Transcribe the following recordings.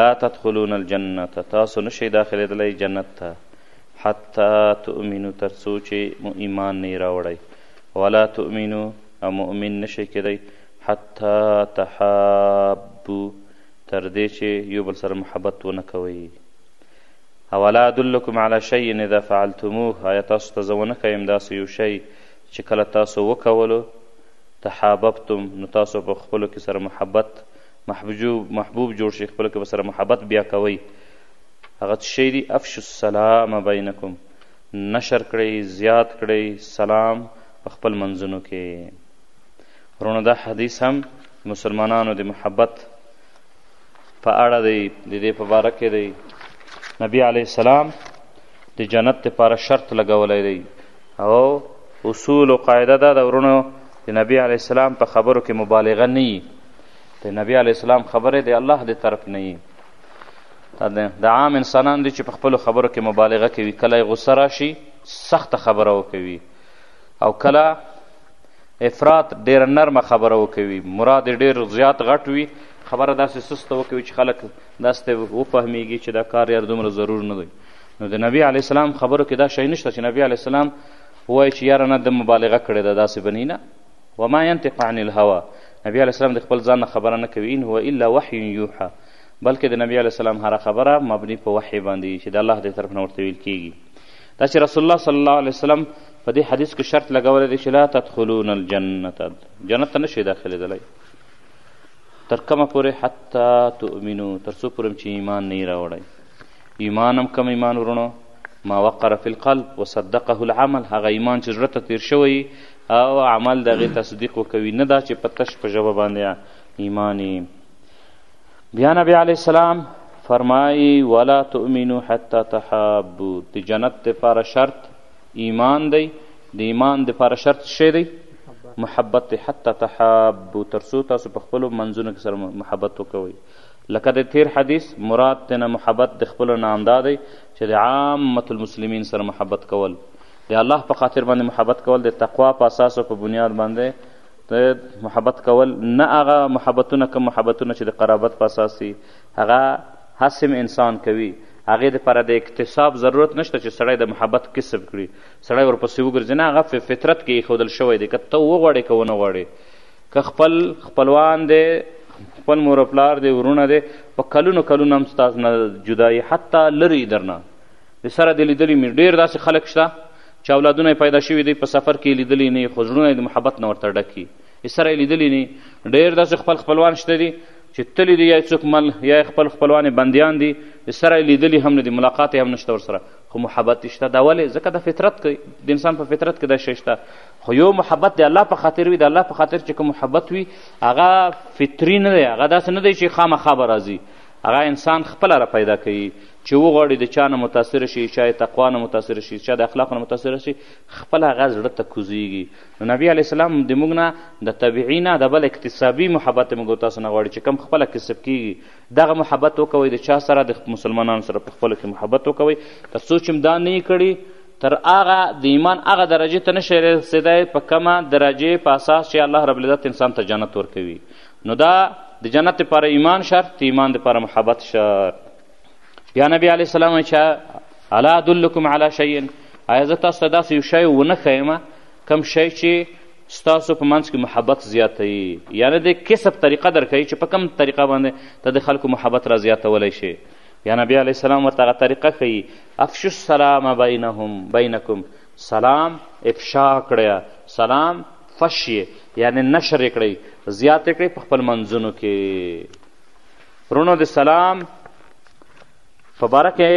لا تدخلون الجنة تاسو نه شئ داخلېدلی جنت ته حتی تؤمنو تر څو چې مو ایمان نه راوړی ولا تؤمنو او مؤمن نه شئ کېدی حتی تحابو تر دې چې یو بل سره محبت ونه کوئ اولا ادلکم علی شیء اذا فعلتموه آیا تاسو ته زه ونه ښیم داسې یو شی چې کله تاسو وکولو تحاببتم نو تاسو په خپلو کې سره محبت محبوب محبوب جوړ شي خپل کې سره محبت بیا کوي هغه څه شي دي افش السلام بینکم نشر کړئ زیات کړئ سلام په خپل منځونو کې ورونه دا حدیث هم مسلمانانو د محبت په اړه دی د دې په باره کې دی نبی علیه السلام د جنت لپاره شرط لګولی دی او اصول او قاعده دا د ورونو د نبی علیه السلام په خبرو کې مبالغه نه د نبی علیه السلام خبرې د الله د طرف نه یي د عام انسانان دي چې په خپلو خبرو کې مبالغه کوي کله یې غوسه راشي سخته خبره وکوي او کله افراط ډېره نرمه خبره وکوي مراد یې ډېر زیات غټ وي خبره داسې سسته وکوي چې خلک داسې ته وفهمیږي چې دا کار یار دومره ضرور نه دی نو د نبی علیه السلام خبرو کې دا شی نشته چې نبی علیه السلام ووایي چې یاره نه د مبالغه کړې ده داسې بنی نه وما ينطق عن الهوى نبی علیه السلام د خپل ځان نه خبره نه کوي ان هو الا وحی یوحى بلکې د نبی علیه السلام هره خبره مبني په وحی باندې چې د الله د طرف نه ورته ویل کیږي دا چې رسول الله صلی الله علیه وسلم په دې حدیث کې شرط لګولی دی چې لا تدخلون الجنت جنت ته نشئ داخلېدلی تر کومه پورې حتی تؤمنو تر څو پورې چې ایمان نه راوړی ایمان هم کم ایمان ورونو ما وقر فی القلب وصدقه العمل هغه ایمان چې زړه ته تیر شوی او عمل د هغې تصدیق وکوي نه دا چې په تش په ژبه باندې ایمان بیا نبی علیه السلام فرمایي ولا تؤمنو حتی تحابو د جنت دپاره شرط ایمان دی د ایمان دپاره شرط څه دی محبت دی حتی تحابو تر څو تاسو په خپلو منځونو کې سره محبت وکوئ لکه د تیر حدیث مراد تنه محبت د خپلو نه همدا دی چې د عامة المسلمین سره محبت کول د الله په خاطر باندې محبت کول د تقوا په اساس او په بنیاد باندې د محبت کول نه هغه محبتونه کوم محبتونه چې د قرابت په اساس دي هغه حسم انسان کوي هغې دپاره د اکتساب ضرورت نشته چې سړی د محبت کسب کړي سړی ورپسې وګرځي نه هغه په فطرت کې ایښودل شوی دی که ته وغواړې که ونه غواړې که خپل خپلوان دی خپل مور پلار دی ورونه دی په کلونو کلونو هم ستاسو نه جدایي حتی لري درنه د سره دې لیدلي مې ډېر داسې خلک شته چې اولادونه یې پیدا شوي دی په سفر کې یې لیدلي نه خو زړونه یې د محبت نه ورته ډک یې سره یې لیدلي نه ډېر داسې خپل خپلوان شته دي چې تللی دی یا څوک مل یا خپل خپلوان بندیان دي سره لیدلی هم نه دي ملاقات هم نشته ورسره خو محبت شته دا ولې ځکه د فطرت کې د انسان په فطرت کې دا شی شته خو یو محبت د الله په خاطر وي د الله په خاطر چې کوم محبت وي هغه فطري نه دی هغه داسې نه دی چې خامخا به راځي هغه انسان خپله را پیدا کوي چې وغواړي د چا نه متاثر شي چا یې تقوا نه متاثر شي چا د اخلاقو نه متاثر شي خپل هغه زړه ته کوزیږي نو نبی علیه السلام د موږ نه د طبیعي نه د بل اکتسابي محبت موږ تاسو نه غواړي چې کم خپله کسب کیږي دغه محبت وکوئ د چا سره د مسلمانانو سره په خپلو کې محبت وکوئ تر څو چې دا نه کړي تر هغه د ایمان هغه درجې ته نشي رسېدی په کومه درجې په اساس چې الله رب العزت انسان ته جنت ورکوي نو دا د جنت لپاره ایمان شرط د ایمان لپاره محبت شرط بیا نبی علیه السلام وایي چې الا ادلکم علی شیء آیا زه تاسو ته داسې یو شی ونه ښیم کوم شی چې ستاسو په منځ کې محبت زیاتوي یعنې د کسب طریقه درکوي چې په کوم طریقه باندې ته د خلکو محبت را زیاتولی شي یا نبی علیه السلام ورته هغه طریقه ښیي افشو السلام بینهم بینکم سلام افشا کړی سلام فش یعنې نشر یې کړئ زیات یې کړئ په خپل منځونو کې ورونو د سلام په باره کې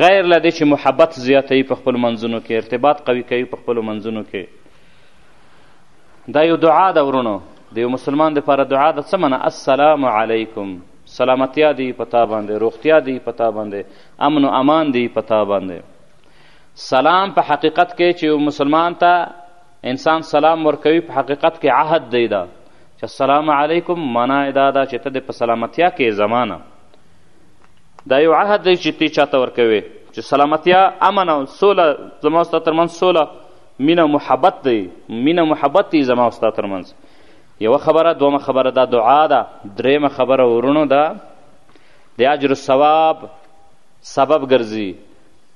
غیر له دې چې محبت زیاتوي په خپلو منځونو کې ارتباط قوي کوي په خپلو منځونو کې دا یو دعا ده ورونو د یو مسلمان دپاره دعا ده څه منه السلام علیکم سلامتیا دی په تا باندې روغتیا دی په تا باندې امن و امان دی په تا باندې سلام په حقیقت کې چې یو مسلمان ته انسان سلام ورکوي په حقیقت کې عهد دی دا چې السلام علیکم معنا یې دا ده چې ته دې په سلامتیا کې زمانه دا یو عهد دی چې تی چاته ورکوي چې سلامتیا امن او سوله زما ستا ترمنځ سوله مینه محبت دی مینه محبت دی زما ستا ترمنځ یوه خبره دومه خبره دا دعا ده درېیمه خبره ورونو ده د اجر ثواب سبب ګرځي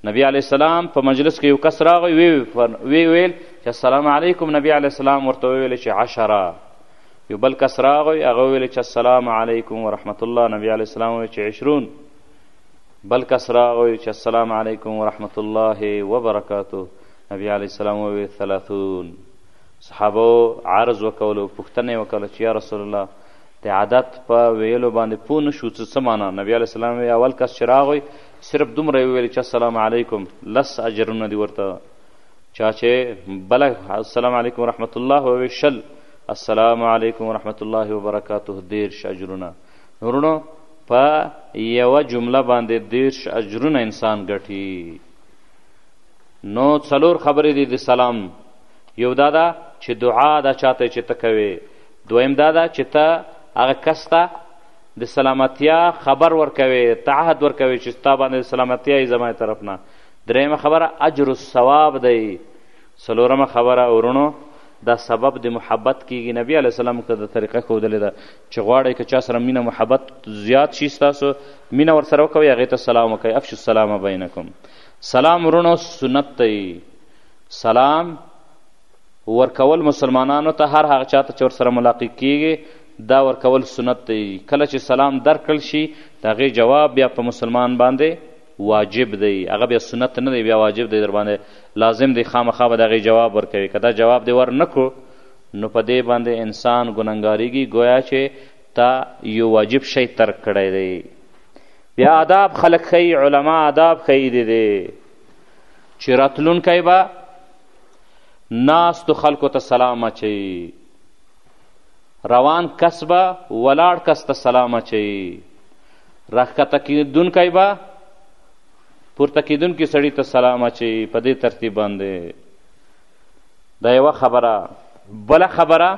نبی علیه السلام په مجلس کې یو کس راغی وی ویل چې السلام علیکم نبی علیه السلام ورته وویل چې عشره یو بل کس راغی هغه ویل چې السلام علیکم ورحمت الله نبی علیه السلام ویل چې عشرون بل کس راغی چې السلام علیکم ورحمت الله وبرکاته نبی علیه السلام وویل ثلاثون صحابه عرض وکولو پوښتنه یې وکړه چې یا رسول الله د عادت په ویلو باندې پوه نه شو څه څه معنا نبی علیه السلام اول کس چې راغی صرف دومره یې وویل چې السلام علیکم لس اجرونه دي ورته چا چې بله السلام علیکم ورحمت الله ووی شل السلام علیکم ورحمت الله وبرکاته دېرش اجرونه نورونو په یوه جمله باندې دېرش اجرونه انسان ګټي نو څلور خبرې دي د سلام یو دا ده چې دعا دا چاته چې ته کوې دویم دا ده چې ته هغه کس ته د سلامتیا خبر ورکوي تعهد ورکوي چې ستا باندې د سلامتیا یې زما طرف نه درېیمه خبره اجر الثواب دی څلورمه خبره ورونو دا سبب د محبت کیږي نبی علیه السلام که د طریقه ښودلې ده چې غواړئ که چا سره مینه محبت زیات شي ستاسو مینه ورسره وکوئ هغې ته سلام وکوئ افش السلام بینکم سلام ورونو سنت دی سلام ورکول مسلمانانو ته هر هغه چاته چې ورسره ملاقات کیږي دا ورکول سنت دی کله چې سلام درکړل شي د هغې جواب بیا په مسلمان باندې واجب دی هغه بیا سنت نه دی بیا واجب دی در باندې لازم دی خامخا به د هغې جواب ورکوي که دا جواب دی ور نه کړو نو په دې باندې انسان ګننګاریږي گویا چې تا یو واجب شی ترک کړی دی بیا آداب خلک ښیي علما آداب ښیي دی چې راتلونکی به ناستو خلکو ته سلام اچوي روان کس به ولاړ کس ته سلام اچوي راښکته کېدونکی به پورته کېدونکي سړي ته سلام اچوي په دې ترتیب باندې دا یوه خبره بله خبره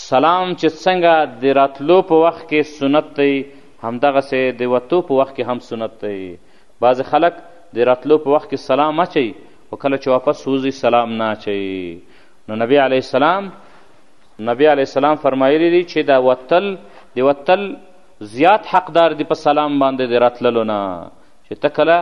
سلام چې څنګه د راتلو په وخت کې سنت دی همدغسې د وتو په وخت کې هم سنت دی بعضې خلک د راتلو په وخت کې سلام اچوي خو کله چې واپس وځي سلام نه اچوي نو نبی علیه السلام نبی علیه السلام فرمایلی دی چې دا وتل د وتل زیات حقدار دی په سلام باندې د راتللو نه چې ته کله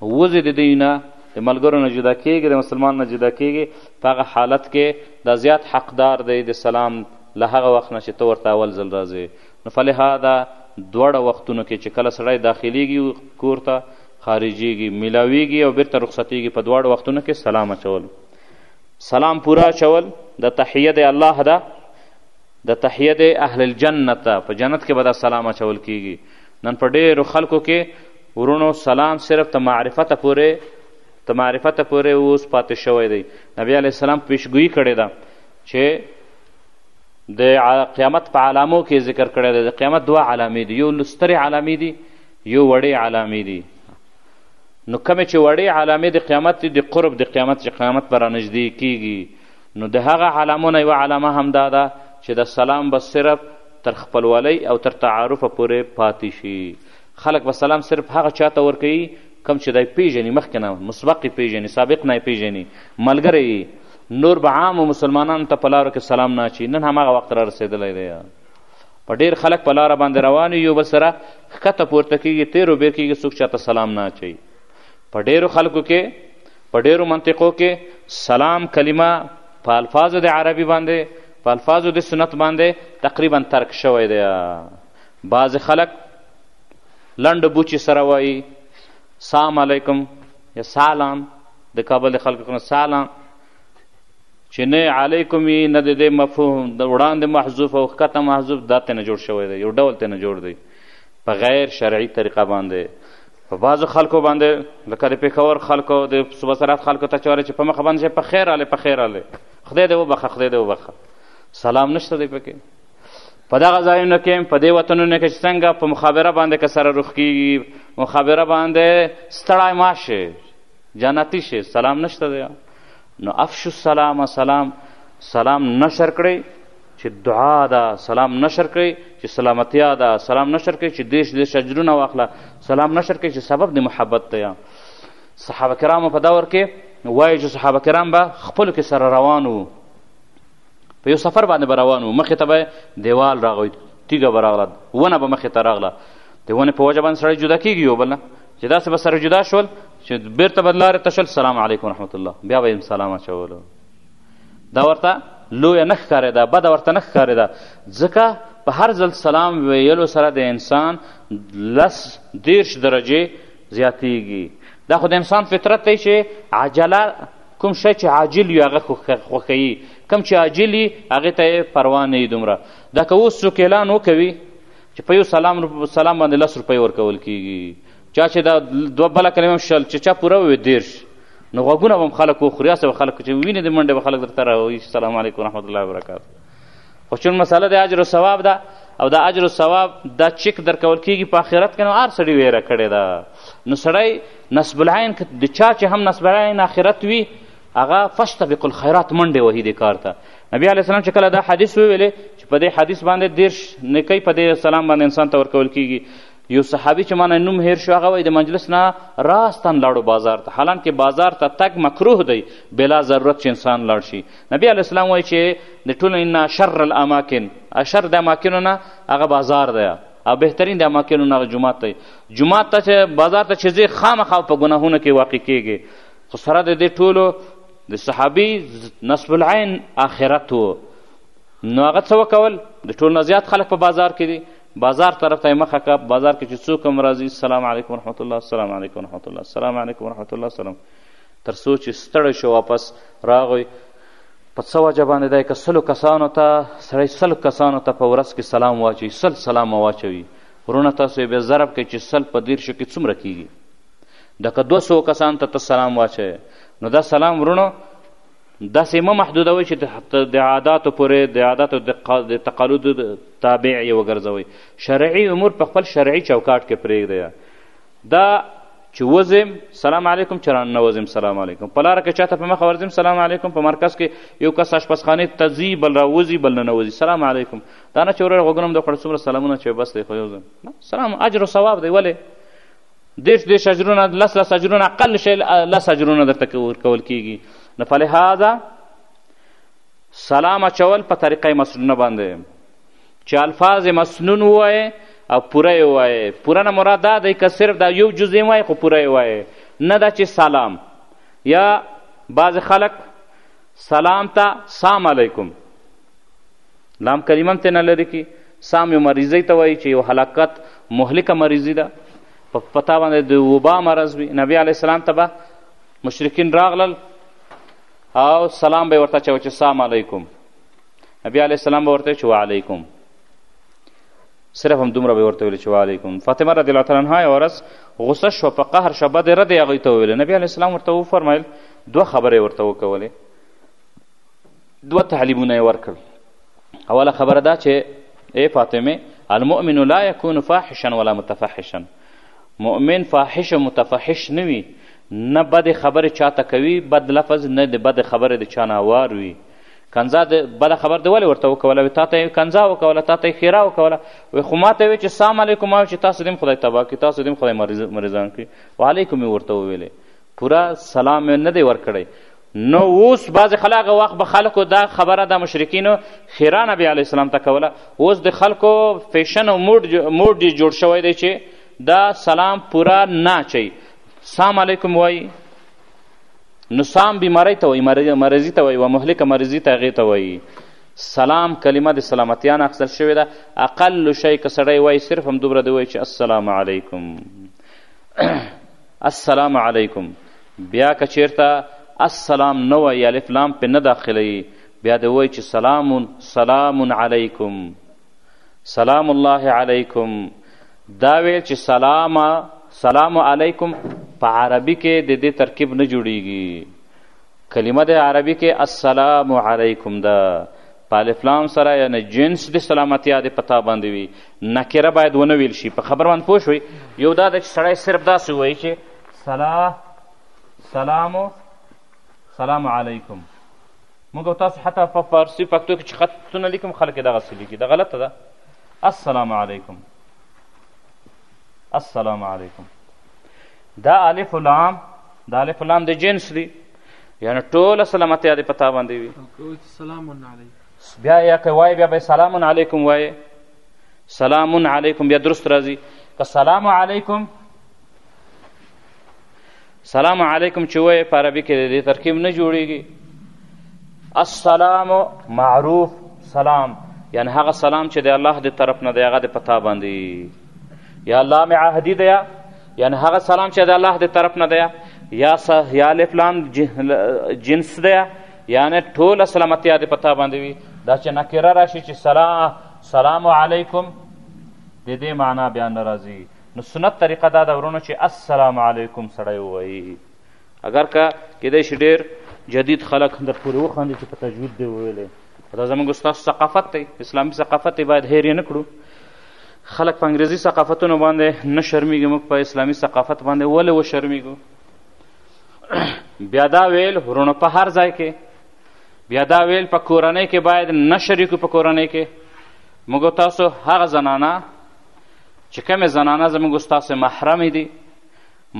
وځې د دوی نه د ملګرو نه جدا کیږي د مسلمان نه جدا کیږي په هغه حالت کې دا زیات حقدار دی د سلام له هغه وخت نه چې ته ورته اول ځل راځې نو فلهذا دواړه وختونو کې چې کله سړی داخلیږي کور ته خارجیږي میلاویږي او بیرته رخصتیږي په دواړو وختونو کې سلام اچول سلام پورا اچول د تحیه د الله ده د تحیه د اهل الجنت ده په جنت کې به دا سلام اچول کیږي نن په ډیرو خلکو کې ورونو سلام صرف ته معرفت پورې تر معرفته پورې اوس پاتې شوی دی نبی علیه السلام پیشګویي کړې ده چې د قیامت په علامو کې ذکر کړی دی د قیامت دوه علامې دي یو سترې علامې دي یو وړې علامې دي نو کومې چې وړې علامې د قیامت دي د قرب د قیامت چې قیامت به رانږدې کیږي نو د هغه علامو نه یوه علامه همدا ده چې د سلام به صرف تر خپلولۍ او تر تعارفه پورې پاتې شي خلک به سلام صرف هغه چاته ورکوي کوم چې دی پیژني مخکې نه مسبق یې پیژني سابق نه یې پیژني ملګری یې نور به عامو مسلمانانو ته په لارو کې سلام نه اچوي نن هماغه وخت را رسېدلی دی په ډېر خلک په لاره باندې روان یو بل سره ښکته پورته کېږي تېر و بېر کېږي څوک چاته سلام نه اچوي په ډېرو خلکو کې په ډېرو منطقو کې سلام کلمه په الفاظو د عربي باندې په الفاظو د سنت باندې تقریبا ترک شوی دی بعضې خلک لنډ بوچي سره وایي سلام علیکم یا سلام د کابل د خلکو کنه سلام چې نه علیکم یې نه د دې مفهوم د وړاندې محذوف او ښکته محذوف دا تنه جوړ شوی دی یو ډول تنه جوړ دی په غیر شرعي طریقه باندې په بعضو خلکو باندې لکه د پېښور خلکو د صوبه سرحد خلکو ته چاره چې په مخه باندې چې په خیر رالی په خیر رالی خدای دې وبخښه خدای دې وبخښه سلام نشته دی پکې په دغه ځایونو کې په دې وطنونو کې چې څنګه په مخابره باندې که سره روخ کېږي مخابره باندې ستړی ما شي جنتي شي سلام نشته دی نو افش السلام سلام سلام نشر کړئ چې دعا ده سلام نشر کړئ چې سلامتیا ده سلام نشر کړئ چې دیش دیش اجرونه واخله سلام نشر کړئ چې سبب د محبت دی صحابه کرامو په دور کې وایي چې صحابه کرام به خپلو کې سره روان وو په یو سفر باندې به روان وو مخې ته به دیوال راغی تیږه به راغله ونه به مخې ته راغله د ونې په وجه باندې سړی جدا کېږي یو بل نه چې داسې به سره جدا شول چې بېرته به لارې ته شول سلام علیکم رحمت الله بیا به یې سلام اچولو دا ورته لویه نه ښکارېده بده ورته نه ښکارېده ځکه په هر ځل سلام ویلو سره د انسان لس دېرش درجې زیاتیږي دا خو د انسان فطرت دی چې عجله کوم شی چې عاجل وي هغه خوښوي کوم چې عاجل وي هغې ته یې پروا نه وي دومره دا که اوس څوک اعلان وکوي چې په یو سلام سلام باندې لس روپۍ ورکول کېږي چا چې دا دوه بله کلمه شل چې چا پوره وي دېرش نو غوږونه به هم خلک وخوري هسې به خلک چې وینې د منډې به خلک درته راوایي سلام علیکم رحمت الله وبرکاتو خو چون مسله د اجر او ثواب ده او د اجر او ثواب دا چک درکول کیږي په آخرت کې نو هر سړي ویره کړې ده نو سړی نصب العین د چا چې هم نصب العین آخرت وي هغه فاستبق الخیرات منډې وهي دې کار ته نبی علیه السلام چې کله دا حدیث وویلې چې په دې حدیث باندې دېرش نیکۍ په دې سلام باندې انسان ته ورکول کیږي یو صحابي چې مانه نوم هیر شو هغه وایي د مجلس نه راستن لاړو بازار ته حالانکه بازار ته تګ مکروه دی بلا ضرورت چې انسان لاړ شي نبی علیه السلام وایي چې د ټولو ان شر الاماکن اشر د اماکنو نه هغه بازار دی او بهترین د اماکنو نه جومات دی جومات ته چې بازار ته چې ځې خامخا په ګناهونو کې واقع کیږي خو سره د دې ټولو د صحابي نصب العین آخرت و نو هغه څه وکول د ټولو نه زیات خلک په بازار کې دي بازار طرف ته مخه کا بازار کې چې څوک هم راځي سلام علیکم ورحمت الله سلام علیکم ورحمت الله سلام علیکم ورحمت الله سلام تر څو چې ستړی شو واپس راغی په څه وجه باندې دی که سلو کسانو ته سړی سل کسانو ته په ورځ کې سلام واچوي سل سلام واچوي ورونه تاسو یې بیا ضرب کوي چې سل په دیرشو کې څومره کیږي د که دوه سوو کسانو ته ته سلام واچوې نو دا سلام ورونو داسې مه محدودوئ چې د عاداتو پورې د عاداتو د تقالد تابع یې وګرځوئ شرعي امور په خپل شرعي چوکاټ کې پرېږدئ دا چې وزم سلام علیکم چې رانه وزم سلام علیکم په لاره کې چاته په مخه ورځم سلام علیکم په مرکز کې یو کس اشپزخانې ته ځي بل راوځي بل ننوځي سلام علیکم دا نه چې وروره غوږونه هم د کړه څومره سلامونه چې بس دی خو یو سلام اجر و ثواب دی ولې دېرش دېرش اجرونه لس لس اجرونه اقل شی لس اجرونه درته ورکول کیږي نو فلهذا سلام اچول په طریقه مسنونه باندې چې الفاظ مسنون ووایې او پوره یې ووایې پوره نه مراد دا دی که صرف دا یو جز یې وایې خو پوره یې وایې نه دا چې سلام یا بعضې خلک سلام ته سلام علیکم لام کلمه هم ترنه لرې کړي سام یو مریضۍ ته وایي چې یو هلاکت مهلکه مریضي ده په پتا باندې د وبا مرض وي نبی علیه السلام ته به مشرکین راغلل او سلام به ورته چوي چې سلام علیکم نبی علیه السلام به ورته چې وعلیکم صرف هم دومره به ورته ویل چې وعلیکم فاطمه رضی الله تعالی عنها یو ورځ غصه شوه په قهر شوه بد رد یې هغوی ته وویل نبی علیه السلام ورته وفرمیل دوه خبرې ورته وکولې دوه تعلیمونه یې ورکړل اوله خبره دا چې ای فاطمه المؤمن لا یکون فاحشا ولا متفحشا مؤمن فاحش متفحش نه وي نه بدې خبرې چاته کوي بد لفظ نه د بدې خبرې د چا نه اوار وي کنزا د بده خبر د ولې ورته وکوله تا ته یې کنزا وکوله تا ته یې ښیرا وکوله وایي خو ما ته وایي چې سلام علیکم او چې تاسو دې خدای تباه کړي تاسو دې خدای مریضان کړي وعلیکم یې ورته وویلې پوره سلام یې نه دی ورکړی نو اوس بعضې خلک هغه وخت به خلکو دا خبره د مشرکینو خیرا نبی علیه السلام ته کوله اوس د خلکو فیشن او موډ موډ یې جوړ شوی دی چې دا سلام پوره نه چي سلام علیکم وایي نو سام بیماری ته وایي مرضي ته وایي و مهلکه مرضي ته هغې ته وایي سلام کلمه د سلامتیا نه اخیستل شوې ده اقل شی که سړی وایي صرف همدومره دی وایي چې السلام علیکم السلام علیکم بیا که چیرته السلام نه وایي الف لام پې نه داخلوي بیا دې ووایي چې سلام سلام علیکم سلام الله علیکم دا ویل چې سلام سلام علیکم په عربي کې د دې ترکیب نه جوړیږي کلمه د عربي کې السلام علیکم ده په الفلام سره یعنی جنس د سلامتیا د پتا باندې وي نکره باید ونه ویل شي په خبر باندې پوه شوئ یو دا ده چې سړی صرف داسې ووایي چې سلا سلام سلام علیکم موږ او تاسو حتی په فارسي پښتو کې چې خطونه لیکم خلک یې دغسې لیکي دا غلطه ده السلام علیکم السلام علیکم دا الف لام دا الف لام د جنس دی یعنی ټوله سلامتیا دې په تا باندې وي بیا یا که وایې بیا به سلام علیکم وایې سلام علیکم بیا درست راځي که سلام علیکم سلام علیکم چې وایې په عربي کې د ترکیب نه جوړیږي السلام معروف سلام یعنی هغه سلام چې د الله د طرف نه دی هغه د پتا باندې یا لام عهدی ده یعنی هغه سلام چې د الله د طرف نه ده یا یا الف لام جنس ده یعنی ټوله سلامتیا دې په تا باندې وي دا چې نکره راشي چې سلام سلام علیکم د دې معنا بیا نه راځي نو سنت طریقه دا ده ورونو چې السلام علیکم سړی ووایي اگر که کیدای شي ډېر جدید خلک در پورې وخاندي چې په تجوید دی ویلی دا زموږ ستاسو ثقافت دی اسلامي ثقافت دی باید هیر یې نه کړو خلک په انګریزي ثقافتونو باندې نه شرمیږي موږ په اسلامي ثقافت باندې ولې وشرمیږو بیا دا ویل ورونو په هر ځای کې بیا دا ویل په کورنۍ کې باید نه شریکو په کورنۍ کې موږ تاسو هغه زنانه چې کومې زنانه زموږ ستاسو محرمې دي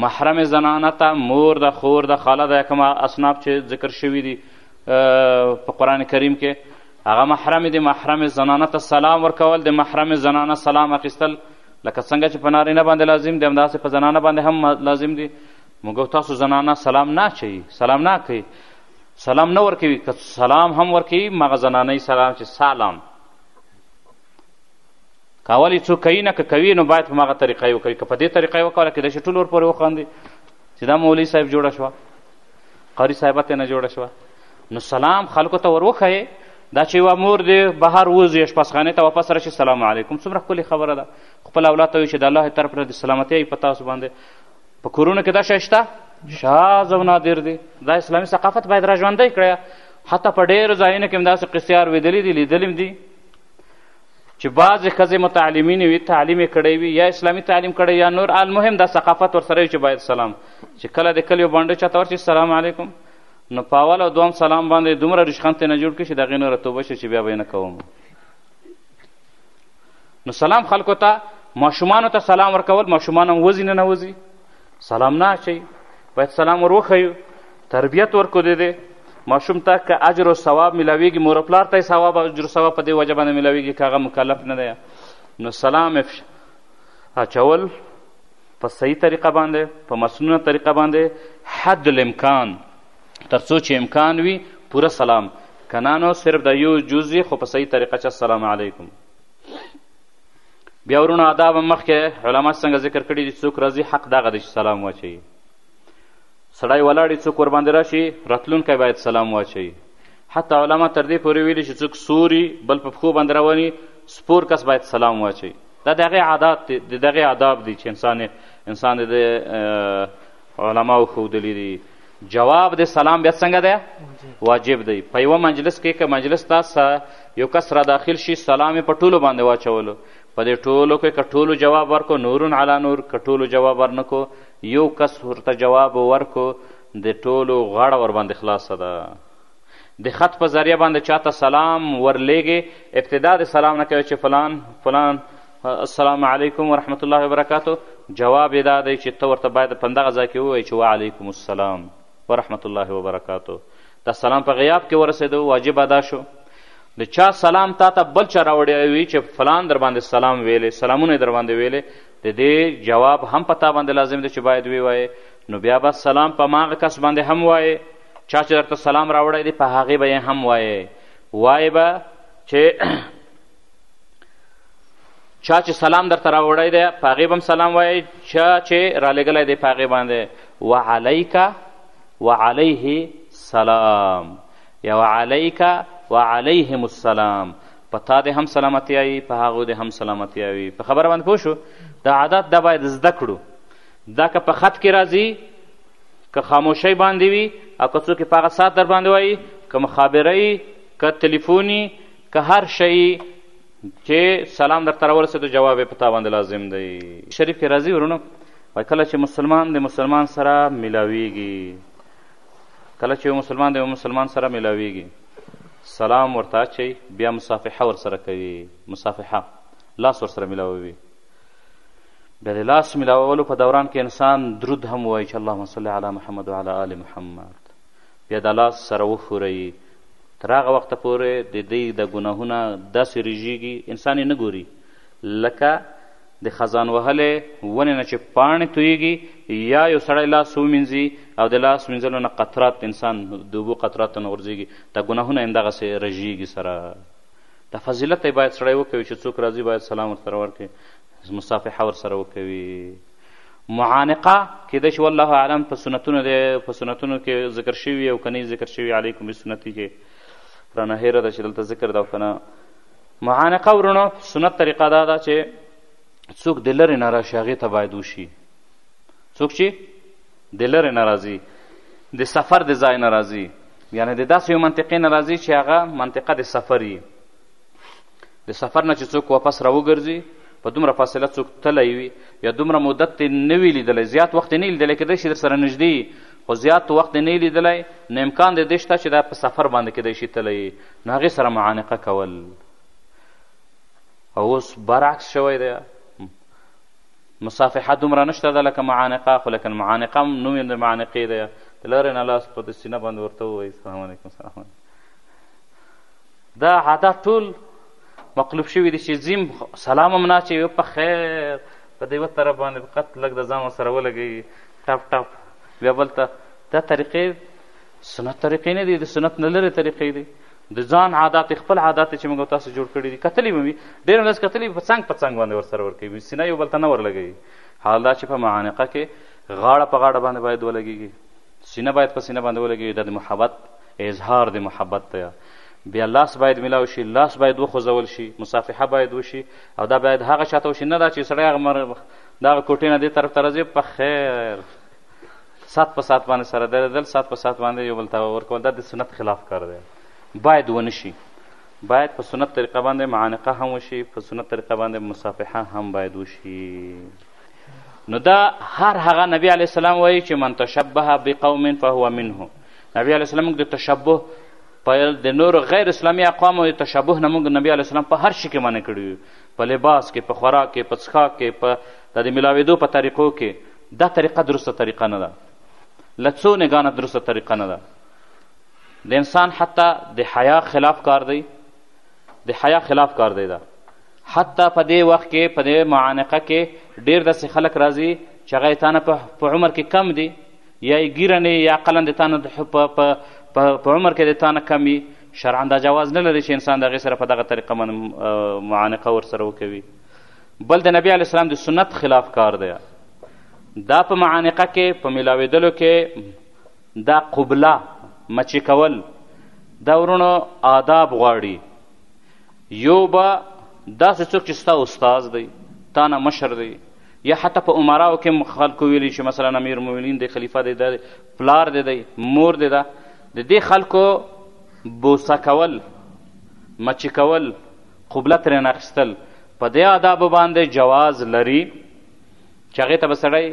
محرم زنانه ته مور ده خور ده خاله ده کوم اصناف چې ذکر شوي دي په قرآن کریم کې هغه محرم دي محرم زنانه ته سلام ورکول د محرم زنانه سلام اخیستل لکه څنګه چې په نارینه باندې لازم دی همداسې په زنانه باندې هم لازم دی موږ تاسو زنانه سلام نه اچوي سلام نه کوي سلام نه ورکوي که سلام هم ورکوي مغه زنانه سلام چې سلام کاولی څوک کوي نه که کوي نو باید هماغه طریقه یې وکړي که په دې طریقه یې وکړه کېدای شي ټول ور پورې وخاندي چې دا مولوي صاحب جوړه شوه قاري صاحبه ترې نه جوړه شوه نو سلام خلکو ته ور وښیې دا چې یوه مور دې بهر وځي اشپزخانې ته واپس راشي سلام علیکم څومره ښکلې خبره ده خپل اولاد ته وایي چې د الله طرف نه د سلامتۍ په تاسو باندې په کورونو کې دا شی شته شاز او نادر دی دا اسلامي ثقافت باید را ژوندی کړی حتی په ډېرو ځایونو کې هم داسې قصې اورېدلي دي لیدلي دي چې بعضې ښځې متعلمینې وي تعلیم یې کړی وي یا اسلامي تعلیم کړی یا نور المهم دا ثقافت ورسره وي چې باید سلام چې کله د کلیو بانډو چا ته ورشي سلام علیکم نو په اول او دوم سلام باندې دومره ریشخند ترې نه جوړ کړي چې د هغې نوره توبه شي چې بیا به یې نه کوم نو سلام خلکو ته ماشومانو ته سلام ورکول ماشومان هم وځي نه نه وځي سلام نه اچوي باید سلام ور وښیو تربیت ورکو دی دی ماشوم ته که اجر او ثواب ملاویږي مور او پلار ته یې ثواب او اجر ثواب په دې وجه باندې ملاویږي که هغه مکلف نه دی نو سلام افش اچول په صحیح طریقه باندې په مسنونه طریقه باندې حد الامکان تر څو چې امکان وي پوره سلام که نه نو صرف د یو جز خو په صحیح طریقه چې السلام علیکم بیا ورونه آداب مخکې علما څنګه ذکر کړي دي څوک راځي حق دغه دی چې سلام واچوي سړی ولاړی څوک ورباندې راشي راتلونکی باید سلام واچوي حتی علما تر دې پورې ویلي چې څوک سوري بل په پښو باندې رواني سپور کس باید سلام واچوي دا د هغې عادات دی د دغې آداب دی چې انسان انسان د علماو ښودلي دي جواب د سلام بیا څنګه دی واجب دی په یوه مجلس کې که مجلس تاسو یو کس را داخل شي سلام یې په ټولو باندې واچولو په دې ټولو کې که ټولو جواب ورکو نورون علا نور که ټولو جواب ورنکو يو کس ورته جواب ورکو د ټولو غاړه ورباندې خلاصه ده د خط په ذریعه باندې چاته سلام ورلیږي ابتدا د سلام نه کوي چې فلان فلان السلام علیکم ورحمت الله وبرکاتو جواب یې دا دی چې ته ورته باید په همدغه ځای کې ووایي چې وعلیکم السلام ورحمت الله وبرکاتو دا سلام په غیاب کې ورسېدو واجب ادا شو د چا سلام تا ته بل چا راوړی وي چې فلان در باندې سلام ویلې سلامونه یې در باندې ویلې د دې جواب هم په تا باندې لازم دی چې باید وی وایې نو بیا به سلام په ماغه کس باندې هم وایې چا چې درته سلام راوړی دی په هغې به یې هم وایې وایې به چې چا چې سلام درته راوړی دی په هغې به هم سلام وایې چا چې رالیږلی دی په هغې باندې وعلیک وعلیه سلام یا وعلیک وعلیهم السلام په تا دې هم سلامتیا وي په هغو دې هم سلامتیا وي په خبره باندې پوه شو دا عادت دا باید زده کړو دا که په خط کې راځي که خاموشۍ باندې وي او که څوک په هغه ساعت در باندې وایي که مخابره یي که تلیفوني که هر شی چې سلام درته راورسېدو جواب یې په تا باندې لازم دی شریف کې راځي ورونو وایي کله چې مسلمان د مسلمان سره میلاویږي کله چې یو مسلمان د یو مسلمان سره ملاویږي سلام ورته اچي بیا مصافحه ورسره کوي مصافحه لاس ورسره ملاووي بیا د لاس ملاوولو په دوران کې انسان درود هم وایي چې اللهم صل علی محمد وعلى آل محمد بیا د لاس سره وښوروي تر هغه وخته پورې د دوی د ګناهونه داسې رژیږي انسان یې نه ګوري لکه د خزان وهلې ونې نه چې پاڼې تویږي یا یو سړی لاس ومینځي او د لاس مینځلو نه قطرات انسان د اوبو قطرات ته نه غورځېږي دا ګناهونه همدغسې رژېږي سره دا فضیلت دی باید سړی وکوي چې څوک راځي باید سلام ورسره ورکړي مصافحه ورسره وکوي معانقه کېدای شي والله اعلم په سنتونو دی په سنتونو کې ذکر شوي او که نه ذکر شوي علیکم بسنتي کې رانه هېره ده چې دلته ذکر ده او که نه معانقه ورونو سنت طریقه دا ده چې څوک د لرې نه راشي هغې ته باید وشي څوک چې د لرې نه راځي د سفر د ځای نه راځي یعنې د داسې یو منطقې نه راځي چې هغه منطقه د سفر یي د سفر نه چې څوک واپس راوګرځي په دومره فاصله څوک تللی وي یا دومره مدت یې نه وي لیدلی زیات وخت یې نه لیدلی کېدای شي در سره نږدې خو زیات وخت دې نه یې لیدلی نو امکان د دې شته چې دا په سفر باندې کېدای شي تللی یې نو هغې سره معانقه کول او اوس برعکس شوی دی مصافحه دومره نشته ده لکه معانقه خو لکن معانقه هم نوم یې د معانقې دی د لرې نه لاس په د سینه باندې ورته ووایي سلام علیکم سلام علیکم دا عادات ټول مقلوب شوي دي چې ځیم سلام هم نه چې په خیر که د یوه طرف باندې فقط لږ د ځان ورسره ولګېږي ټپ ټپ بیا بل ته دا طریقې سنت طریقې نه دي د سنت نه لرې طریقې دي د ځان عادات خپل عادات چې موږ تاسو جوړ کړي دي کتلې به وي ډېر ورځ کتلې په څنګ په څنګ باندې ورسره ورکوي سینه یو بل ته نه ورلګوي حال دا چې په معانقه کې غاړه په غاړه باندې باید ولګېږي سینه باید په سینه باندې ولګېږي دا د محبت اظهار د محبت دی بیا لاس باید ملاو شي لاس باید وخوځول شي مصافحه باید وشي او دا باید هغه چاته وشي نه دا چې سړی هغه مر دغه کوټې نه دې طرف ته راځي په خیر سات په سات باندې سره درېدل سات په سات باندې یو بل ته ورکول دا د سنت خلاف کار دی باید ونه شي باید په سنت طریقه باندې معانقه هم وشي په سنت طریقه باندې مصافحه هم باید وشي نو دا هر هغه نبی علیه السلام وایي چې من تشبه بقوم فهو منه نبی علیه السلام موږ د تشبه په د نورو غیر اسلامي اقوامو د تشبه نه موږ نبي علیه السلام په هر شي کې منع کړي یو په لباس کې په خوراک کې په څښاک کې په د دې ملاوېدو په طریقو کې دا طریقه درسته طریقه نه ده له څو نګانه درسته طریقه نه ده د انسان حتی د حیا خلاف کار دی د حیا خلاف کار دی دا حتی په دې وخت کې په دې معانقه کې ډېر داسې خلک راځي چې هغه یې تانه په عمر کې کم دي یا یې ګیره نه یا اقلا د تانه په عمر کې د تانه کم وي شرعا دا جواز نه لري چې انسان د هغې سره په دغه طریقه باندې معانقه ورسره وکوي بل د نبی علیه السلام د سنت خلاف کار دی دا په معانقه کې په میلاوېدلو کې دا قبله مچې کول دا ورونو آداب غواړي یو به داسې څوک چې ستا استاد دی تا نه مشر دی یا حتی په عمراو کې هم خلکو ویلي چې مثلا امیر المؤمنین دی خلیفه دی د پلار دی دی مور دی ده د دې خلکو بوسه کول مچې کول قبله ترېنه اخیستل په دې آدابو باندې جواز لري چې هغې ته به سړی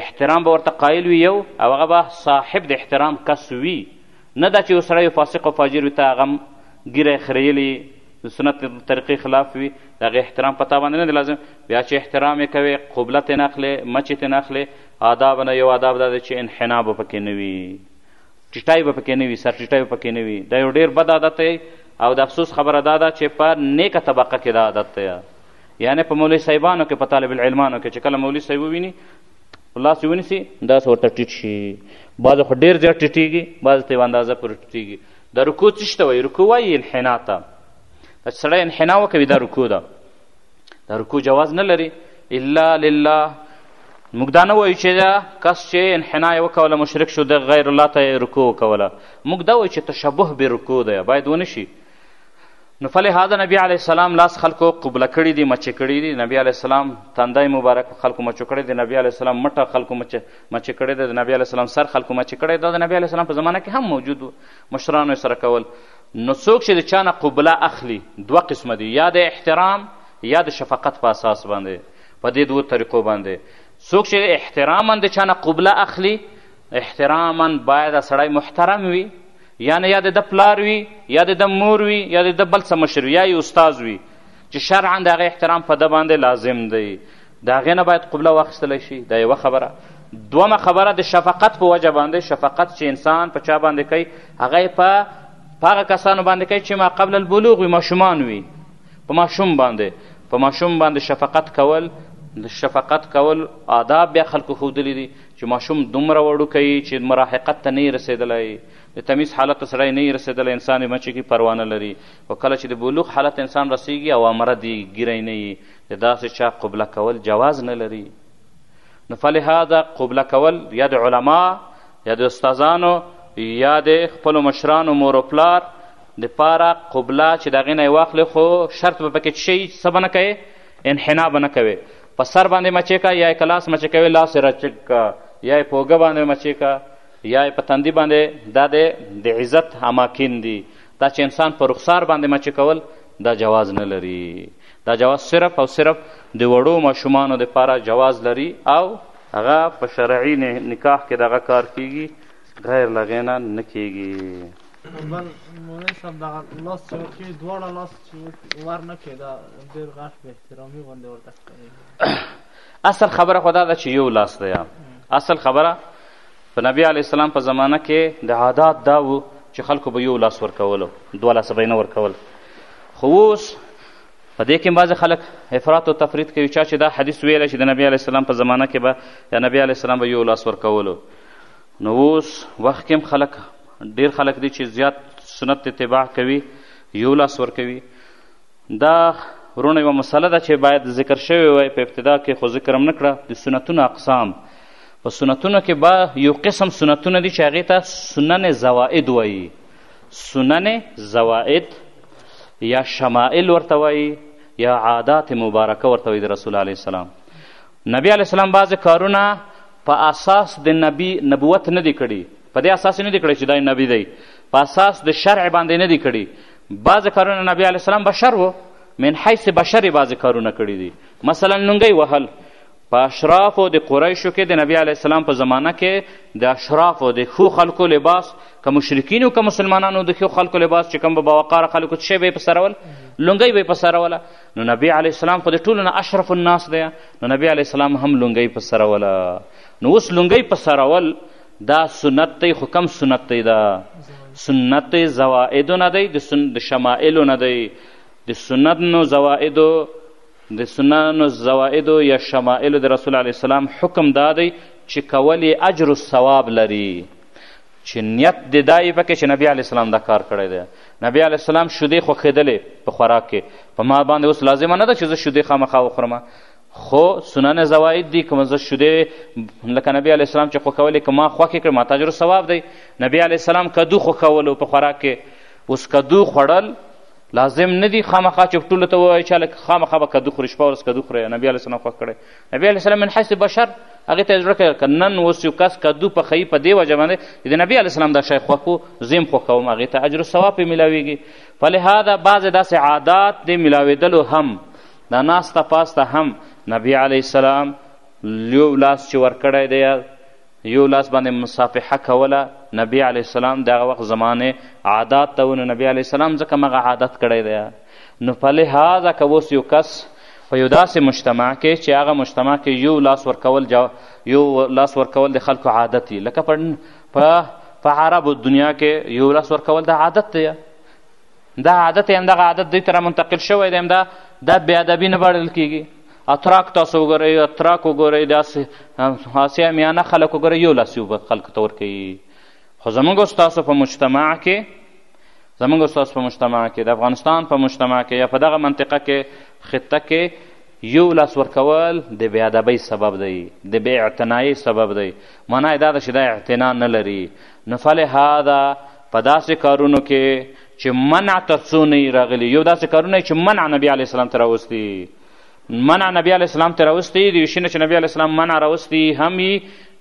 احترام به ورته قایل وي یو او هغه به صاحب د احترام کس وي نه دا چې یو سړی فاسق او فاجر وي ته هغه ږیره یې خریلې د سنت طریقې خلاف وي د هغې احترام په تا باندې نه دی لازم بیا چې احترام یې کوې قبله ترې نه اخلې مچ یې ترې نه اخلې آداب نه یو آداب دا دی چې انحنا به پکې نه وي ټیټای به پکې نه وي سر ټیټای به پکې نه وي دا یو ډېر بد عادت دی او د افسوس خبره دا ده چې په نیکه طبقه کې دا عادت دی یعنې په مولوي صاحبانو کې په طالب العلمانو کې چې کله مولوي صاحب وویني لاس چې ونیسي داسې ورته ټیټ شي بعضې خو ډېر زیات ټیټېږي بعضې ته یو اندازه پورې ټیټېږي دا رکو څه شي ته وایي رکو وایي انحنا ته دا چې سړی انحنا وکوي دا رکو ده دا رکو جواز نه لري الا لله موږ دا نه وایو چې دا کس چې انحنا یې وکوله مشرک شو د غیر الله ته یې رکو وکوله موږ دا وایو چې تشبه به رکو دی باید ونه شي نو فلهذا نبی علیه السلام لاس خلکو قبله کړي دي مچې کړي دي نبی علیه السلام تندی مبارک په خلکو مچو کړی دی نبی علیه السلام مټه خلکو مچې مچې کړی دی د نبی علیه السلام سر خلکو مچې کړی دا د نبی علیه السلام په زمانه کې هم موجود و مشرانو سره کول نو څوک چې د چا نه قبله اخلي دوه قسمه دي یا د احترام یا د شفقت په اساس باندې په دې دوو طریقو باندې څوک چې احتراما د چا نه قبله اخلي احتراما باید سړی محترم وي یعنی یا د پلار وي یا د مور وي یا د بل څه مشر وي یا یې استاد وي چې شرعا د هغه احترام په ده باندې لازم دی د هغې نه باید قبله واخیستلی شي دا یوه خبره دومه خبره د شفقت په وجه باندې شفقت چې انسان په چا باندې کوي هغه په په هغه کسانو باندې کوي چې ما قبل البلوغ وي ماشومان وي په ماشوم باندې په ماشوم باندې شفقت کول د شفقت کول آداب بیا خلکو ښودلي دي چې ماشوم دومره وړوکی وي چې مراهقت ته نه یې رسېدلی د تمیز حالت ته سړی نه یې رسېدلی انسان یې مچې کې پروا نه لري خو کله چې د بلوغ حالت انسان رسېږي او امره دی ګیری نه یي د داسې چا قبله کول جواز نه لري نو فلهذا قبله کول یا د علما یا د استادانو یا د خپلو مشرانو مور و پلار د پاره قبله چې د هغې نه یې واخلې خو شرط به پکې څه شي څه به نه کوې انحنا به نه کوې په سر باندې مچې کا یا یې که لاس مچې کوې لاس یې راچک کا یا یې په اوږه باندې مچې کا یا یې په تندي باندې دا دی د عزت اماکن دي دا چې انسان په رخسار باندې مچې کول دا جواز نه لري دا جواز صرف او صرف د وړو ماشومانو دپاره جواز لري او هغه په شرعي نکاح کې دغه کار کیږي غیر لغې نه نه کیږي بل مولوي صاحب دغه لاس چې ورکوي دواړه لاس اصل خبره خدا ده چې یو لاس دی اصل خبره په نبی علی السلام په زمانه کې د عادات دا وو چې خلکو به یو لاس ورکولو دوه لاس به نه ورکول خو اوس په دې کې بعضې خلک افراط او تفرید کوي چا چې دا حدیث ویلی چې د نبی علیه السلام په زمانه کې به د نبی علیه السلام به یو لاس ورکولو نو اوس وخت کې هم خلک ډېر خلک دي چې زیات سنت اتباع کوي یو لاس ورکوي دا ورونه یوه مسله ده چې باید ذکر شوې وای په ابتدا کې خو ذکر هم نه کړه د سنتونو اقسام په سنتونو کې با یو قسم سنتونه دي چې هغې ته سنن زوائد وایي سنن زوائد یا شمائل ورته وایي یا عادات مبارکه ورته وایي د رسول علیه السلام نبی علیه السلام بعضې کارونه په اساس د نبی نبوت نه دی کړي په دې اساس نه دی کړی چې دا نبی دی په اساس د شرع باندې نه دی کړي بعضې کارونه نبی علیه السلام بشر و من حیث بشر یې بعضې کارونه کړي دي مثلا نونګۍ وهل په اشرافو د قریشو کې د نبی علیه السلام په زمانه کې د اشرافو د ښو خلکو لباس که مشرکینو که مسلمانانو د ښو خلکو لباس چې کوم به باوقاره خلکو څه شی به یې په سرول لونګۍ به یې په سروله نو نبی علیه السلام خو د ټولو نه اشرف الناس دی نو نبی علیه السلام هم لونګۍ په سروله نو اوس لونګۍ په سرول دا سنت دی خو کم سنت دی دا سنت زوائدو نه دی د شمائلو نه دی د سنت نو زوائدو د سنانو زوائدو یا شمائلو د رسول علیه السلام حکم دا دی چې کول اجر الثواب لري چې نیت دې دا یې پکې چې نبی علیه السلام دا کار کړی دی نبی علیه السلام شیدې خوښېدلې په خوراک کې په ما باندې اوس لازمه نه ده چې زه شیدې خامخا وخورم خو سنن زواید دي کوم زه شیدې لکه نبی علیه السلام چې خوښولې که ما خوښې کړې ما تاجر ثواب دی نبی علیه السلام کدو خوښولو په خوراک کې اوس کدو خوړل لازم نه دي خامخا چې ټولو ته ووایي چې هلک خامخا به کدو خوري شپه ورځ کدو خوري نبي علیه السلام خوښ کړی نبی علیه السلام من حیث بشر هغې ته یې زړه که نن اوس یو کس کدو پخوي په دې وجه باندې چې د نبي علیه السلام دا شی خوښ و زه هم خوښوم هغې ته اجر ثواب یې میلاویږي فلهذا بعضې داسې عادات د میلاوېدلو هم دا ناسته پاسته هم نبی علیه السلام یو لاس چې ورکړی دی يو لاس باندې مصافحه کوله نبي عليه السلام دغه وخت زمانه عادات ته ونه نبي عليه السلام ځکه مغه عادت کړی دی نو په لحاظه که اوس یو کس په یو داسې مجتمع کې چې هغه مجتمع کې یو لاس ورکول جا... یو لاس ورکول د خلکو عادت دی لکه په په په عربو دنیا کې یو لاس ورکول د عادت دی دا عادت یې همدغه عادت دوی ته را منتقل شوی دی همدا دا بې ادبي نه بلل کېږي اتراک تاسو وګورئ اتراک وګورئ د اسیا میانه خلک وګورئ یو لاس یو خلکو ته ورکوي خو زموږ ستاسو په مجتمع کې زموږ ستاسو په مجتمع کې د افغانستان په مجتمع کې یا په دغه منطقه کې خطه کې یو لاس ورکول د بې ادبۍ سبب دی د بې اعتنایۍ سبب دی معنا یې دا ده چې دا اعتنا نه لري نو فلهذا په داسې کارونو کې چې منع تر څو نه راغلي یو داسې کارونه چې منع نبی علیه السلام ته راوستي منع نبی علیه السلام ته راوستي د یو شي نه چې نبی علیه السلام منع راوستي هم وي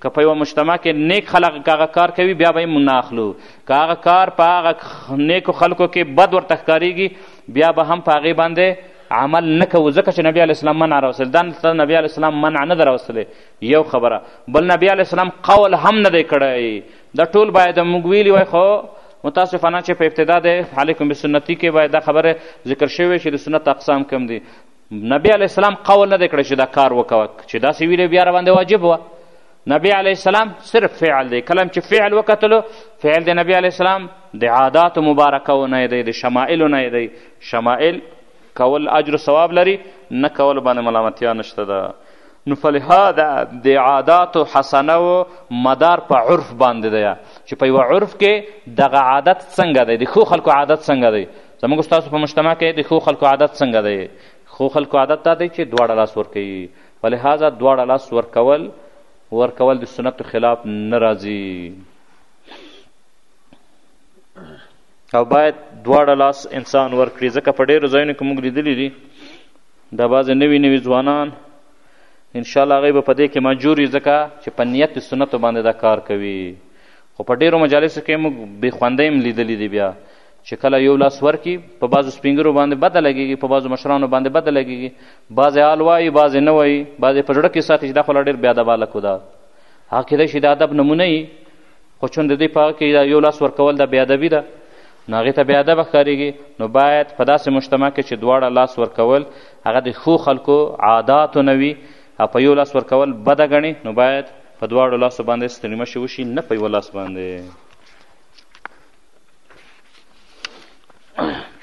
که په یوه مجتمع کې نیک خلق که هغه کار کوي بیا به یې مونږ نه اخلو که هغه کار په هغه نیکو خلکو کې بد ورته ښکارېږي بیا به هم په هغې باندې عمل نه کوو ځکه چې نبی علیه السلام منع راوستل دا دلته نبی علیه السلام منع نه ده راوستلې یو خبره بل نبی علیه السلام قول هم نه دی کړی دا ټول باید موږ ویلي وای خو متاسفانه چې په ابتدا د علیکم بسنتي کې باید دا خبره ذکر شوې چې د سنت اقسام کم دي نبی علیه السلام قول نه دی کړی چې دا کار وکوه چې داسې ویلې بیا راباندې واجب وه نبی علیه السلام صرف فعل دی کلم چې فعل وکتلو فعل د نبی علیه السلام د عاداتو مبارکو نه دی د شمائلو نه دی شمائل کول اجر و ثواب لري نه کول باندې ملامتیا نشته ده نو فلهذا د عادات حسنه و مدار په عرف باندې دی چې په یو عرف کې دغه عادت څنګه دی د ښو خلکو عادت څنګه دی زموږ ستاسو په مجتمع کې د ښو خلکو عادت څنګه دی ښو خلکو عادت دا دی چې دواړه لاس ورکوي فلهذا دواړه لاس ورکول ورکول د سنتو خلاف نه راځي او باید دواړه لاس انسان ورکړي ځکه په ډېرو ځایونو کې موږ لیدلي دي دا بعضې نوي نوي ځوانان انشاءالله هغوی به په دې کې مجور وي ځکه چې په نیت سنتو باندې دا کار کوي خو په ډېرو مجالسو کې موږ بې خوندی هم لیدلي دي بیا چې کله یو لاس ورکي په بعضو سپینګرو باندې بده لګېږي په بعضو مشرانو باندې بده لګېږي بعضې حال وایي بعضې نه وایي بعضې په زړه کې ساتي چې دا خو لا ډېر بېادبه هلک ده هغه کېدای شي د ادب نمونه یي خو چون د دوی په هغه کې دا یو لاس ورکول دا بېادبي ده نو هغې ته بېادبه ښکارېږي نو باید په داسې مجتمع کې چې دواړه لاس ورکول هغه د ښو خلکو عاداتو نه وي او په یو لاس ورکول بده ګڼي نو باید په دواړو لاسو باندې ستړي مشي وشي نه په یوه لاس باندې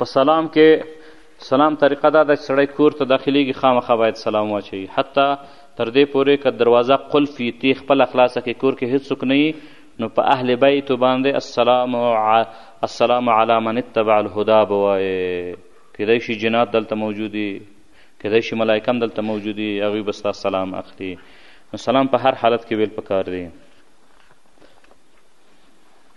په سلام کې سلام طریقه دا ده چې سړی کور ته داخلیږي خامخا باید سلام واچوي حتی تر دې پورې که دروازه قلف وي تی خپله خلاصه کړي کور کې هیڅوک نه نو په اهل بیتو باندې السلام السلام علی من اتبع الهدا به وایې کیدای شي جنات دلته موجود دي کیدای شي ملایکه هم دلته موجود دي هغوی به ستا سلام اخلي نو سلام په هر حالت کې ویل پکار دی